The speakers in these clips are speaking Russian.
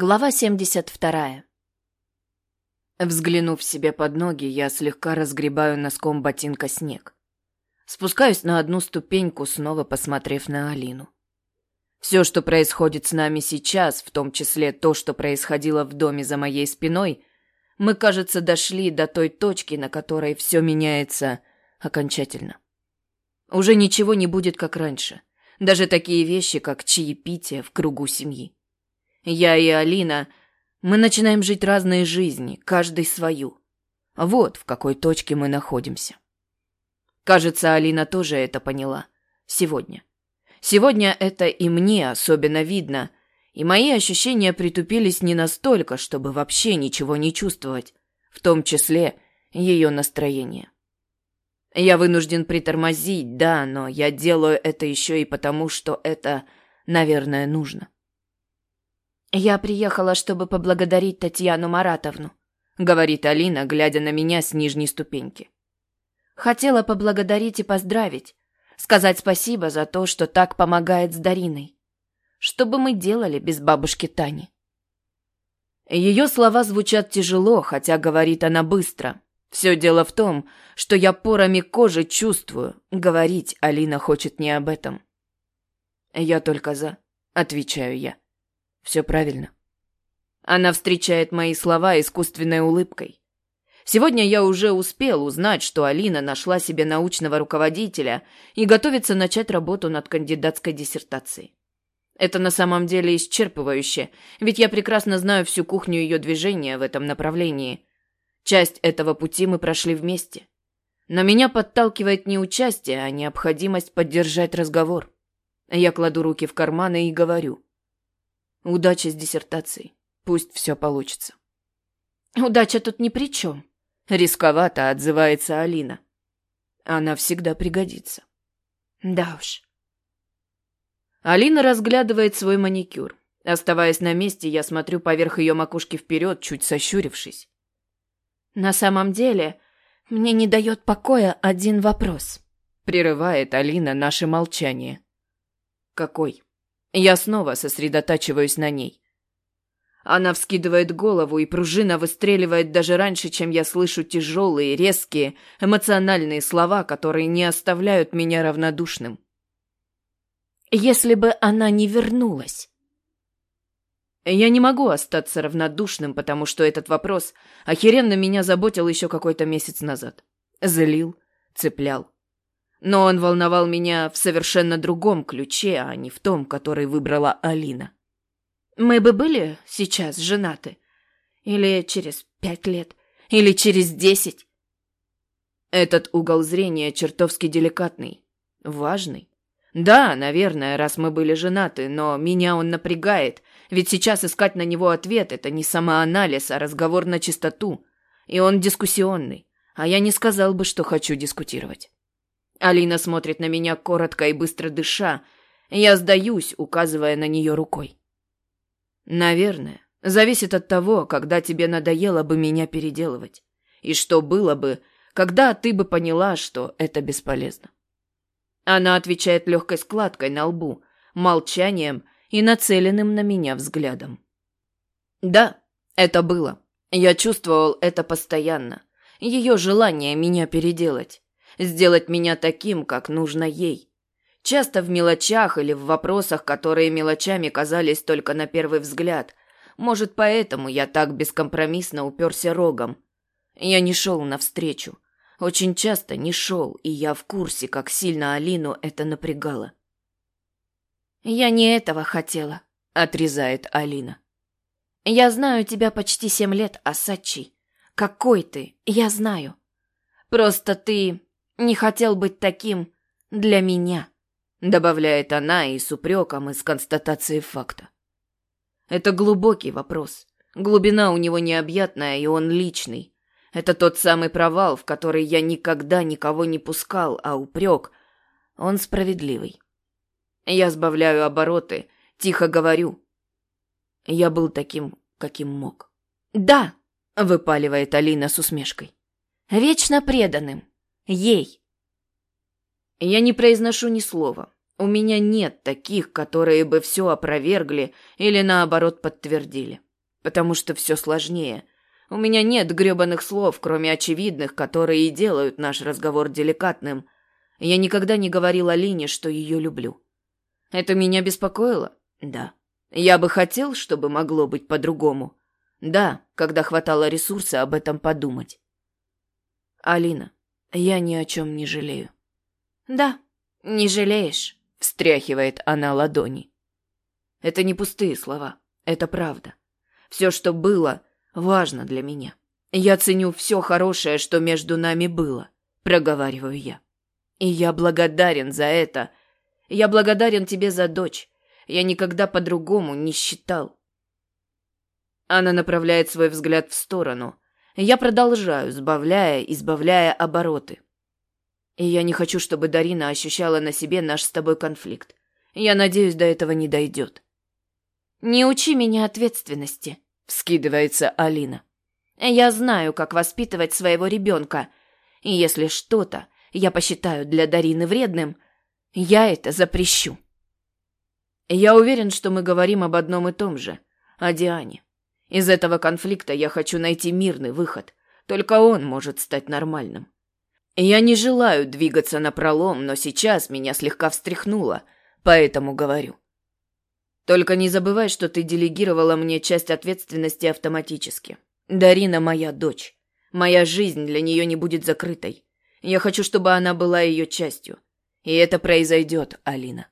Глава 72. Взглянув себе под ноги, я слегка разгребаю носком ботинка снег. Спускаюсь на одну ступеньку, снова посмотрев на Алину. Все, что происходит с нами сейчас, в том числе то, что происходило в доме за моей спиной, мы, кажется, дошли до той точки, на которой все меняется окончательно. Уже ничего не будет, как раньше. Даже такие вещи, как чаепитие в кругу семьи. Я и Алина, мы начинаем жить разные жизни, каждый свою. Вот в какой точке мы находимся. Кажется, Алина тоже это поняла. Сегодня. Сегодня это и мне особенно видно, и мои ощущения притупились не настолько, чтобы вообще ничего не чувствовать, в том числе ее настроение. Я вынужден притормозить, да, но я делаю это еще и потому, что это, наверное, нужно. «Я приехала, чтобы поблагодарить Татьяну Маратовну», — говорит Алина, глядя на меня с нижней ступеньки. «Хотела поблагодарить и поздравить, сказать спасибо за то, что так помогает с Дариной. Что бы мы делали без бабушки Тани?» Ее слова звучат тяжело, хотя говорит она быстро. Все дело в том, что я порами кожи чувствую, говорить Алина хочет не об этом. «Я только за», — отвечаю я. Все правильно. Она встречает мои слова искусственной улыбкой. Сегодня я уже успел узнать, что Алина нашла себе научного руководителя и готовится начать работу над кандидатской диссертацией. Это на самом деле исчерпывающе, ведь я прекрасно знаю всю кухню ее движения в этом направлении. Часть этого пути мы прошли вместе. Но меня подталкивает не участие, а необходимость поддержать разговор. Я кладу руки в карманы и говорю. Удачи с диссертацией. Пусть все получится. Удача тут ни при чем. Рисковато отзывается Алина. Она всегда пригодится. Да уж. Алина разглядывает свой маникюр. Оставаясь на месте, я смотрю поверх ее макушки вперед, чуть сощурившись. На самом деле, мне не дает покоя один вопрос. Прерывает Алина наше молчание. Какой? Я снова сосредотачиваюсь на ней. Она вскидывает голову, и пружина выстреливает даже раньше, чем я слышу тяжелые, резкие, эмоциональные слова, которые не оставляют меня равнодушным. «Если бы она не вернулась...» Я не могу остаться равнодушным, потому что этот вопрос охеренно меня заботил еще какой-то месяц назад. Злил, цеплял. Но он волновал меня в совершенно другом ключе, а не в том, который выбрала Алина. Мы бы были сейчас женаты. Или через пять лет. Или через десять. Этот угол зрения чертовски деликатный. Важный. Да, наверное, раз мы были женаты, но меня он напрягает, ведь сейчас искать на него ответ – это не самоанализ, а разговор на чистоту. И он дискуссионный, а я не сказал бы, что хочу дискутировать. Алина смотрит на меня коротко и быстро дыша. Я сдаюсь, указывая на нее рукой. Наверное, зависит от того, когда тебе надоело бы меня переделывать. И что было бы, когда ты бы поняла, что это бесполезно. Она отвечает легкой складкой на лбу, молчанием и нацеленным на меня взглядом. Да, это было. Я чувствовал это постоянно. Ее желание меня переделать сделать меня таким, как нужно ей. Часто в мелочах или в вопросах, которые мелочами казались только на первый взгляд. Может, поэтому я так бескомпромиссно уперся рогом. Я не шел навстречу. Очень часто не шел, и я в курсе, как сильно Алину это напрягало. «Я не этого хотела», — отрезает Алина. «Я знаю тебя почти семь лет, Асачи. Какой ты, я знаю. Просто ты не хотел быть таким для меня», — добавляет она и с упреком, и с констатацией факта. Это глубокий вопрос. Глубина у него необъятная, и он личный. Это тот самый провал, в который я никогда никого не пускал, а упрек, он справедливый. Я сбавляю обороты, тихо говорю. Я был таким, каким мог. «Да», — выпаливает Алина с усмешкой. «Вечно преданным. Ей. Я не произношу ни слова. У меня нет таких, которые бы все опровергли или наоборот подтвердили. потому что все сложнее. У меня нет грёбаных слов, кроме очевидных, которые и делают наш разговор деликатным. Я никогда не говорил Алине, что ее люблю. Это меня беспокоило? Да. Я бы хотел, чтобы могло быть по-другому. Да, когда хватало ресурса об этом подумать. Алина, я ни о чем не жалею. Да, не жалеешь, встряхивает она ладони. Это не пустые слова, это правда. Все, что было, важно для меня. Я ценю все хорошее, что между нами было, проговариваю я. И я благодарен за это. Я благодарен тебе за дочь. Я никогда по-другому не считал. Она направляет свой взгляд в сторону. Я продолжаю, сбавляя, избавляя обороты. И я не хочу, чтобы Дарина ощущала на себе наш с тобой конфликт. Я надеюсь, до этого не дойдет. «Не учи меня ответственности», — вскидывается Алина. «Я знаю, как воспитывать своего ребенка. И если что-то я посчитаю для Дарины вредным, я это запрещу». Я уверен, что мы говорим об одном и том же, о Диане. Из этого конфликта я хочу найти мирный выход. Только он может стать нормальным. Я не желаю двигаться на пролом, но сейчас меня слегка встряхнуло, поэтому говорю. Только не забывай, что ты делегировала мне часть ответственности автоматически. Дарина моя дочь. Моя жизнь для нее не будет закрытой. Я хочу, чтобы она была ее частью. И это произойдет, Алина.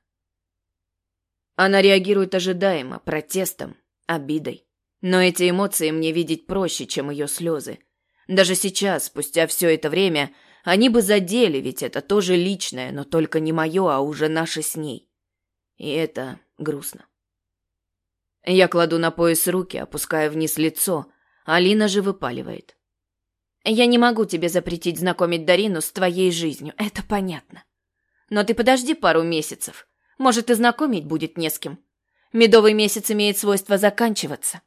Она реагирует ожидаемо, протестом, обидой. Но эти эмоции мне видеть проще, чем ее слезы. Даже сейчас, спустя все это время, они бы задели, ведь это тоже личное, но только не мое, а уже наше с ней. И это грустно. Я кладу на пояс руки, опуская вниз лицо. Алина же выпаливает. «Я не могу тебе запретить знакомить Дарину с твоей жизнью, это понятно. Но ты подожди пару месяцев. Может, и знакомить будет не с кем. Медовый месяц имеет свойство заканчиваться».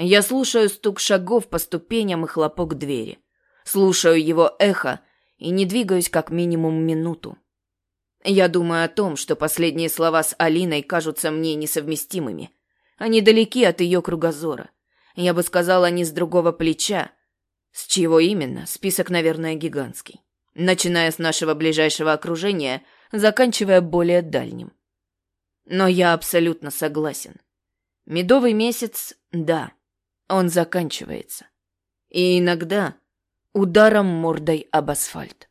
Я слушаю стук шагов по ступеням и хлопок двери. Слушаю его эхо и не двигаюсь как минимум минуту. Я думаю о том, что последние слова с Алиной кажутся мне несовместимыми. Они далеки от ее кругозора. Я бы сказала, они с другого плеча. С чего именно? Список, наверное, гигантский. Начиная с нашего ближайшего окружения, заканчивая более дальним. Но я абсолютно согласен. Медовый месяц, да, он заканчивается. И иногда ударом мордой об асфальт.